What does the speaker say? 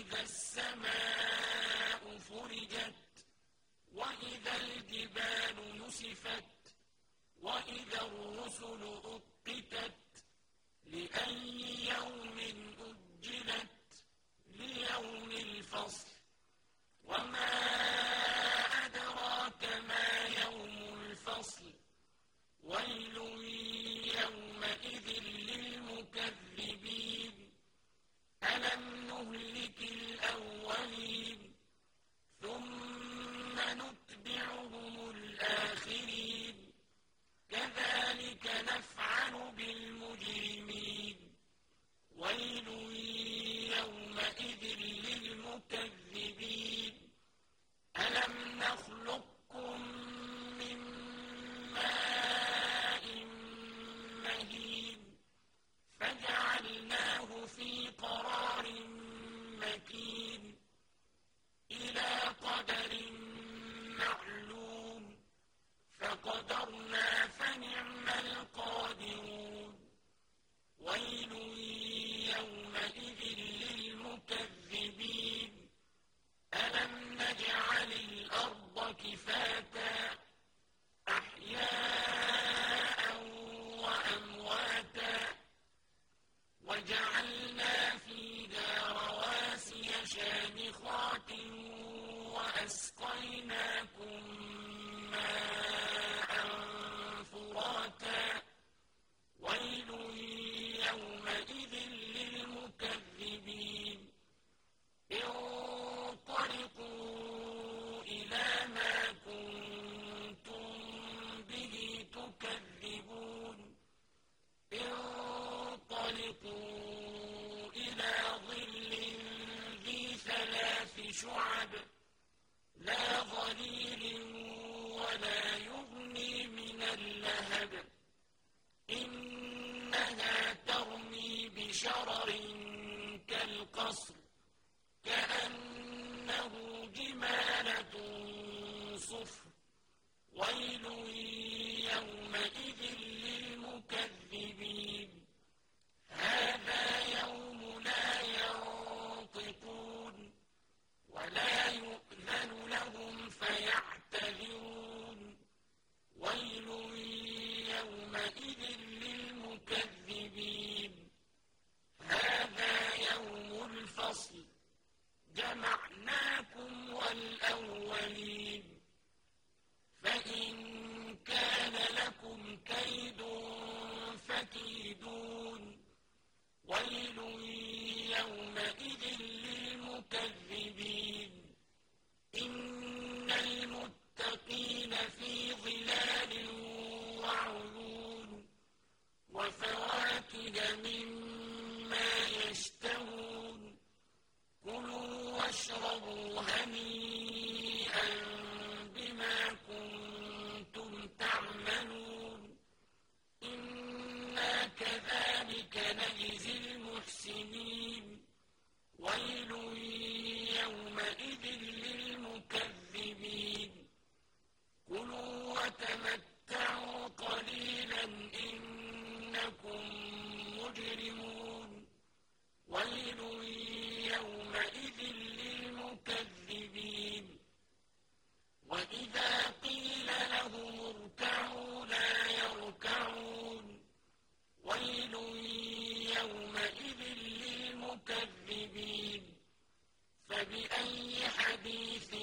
وإذا السماء فرجت وإذا الجبال نسفت وإذا الرسل أقتت لأي يوم أجلت ليوم الفصل. شعب لا ظليل ولا يغني من اللهب. إنها ترمي بشرر كالقصر كأنه جمالة صفر. يومئذ سنين ويل يومئذ المكذبين فبأي حديث